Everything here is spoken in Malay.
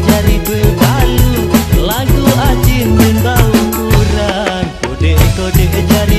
Cari berbalu. Lagu ajin Membalu kurang Kodek kodek Cari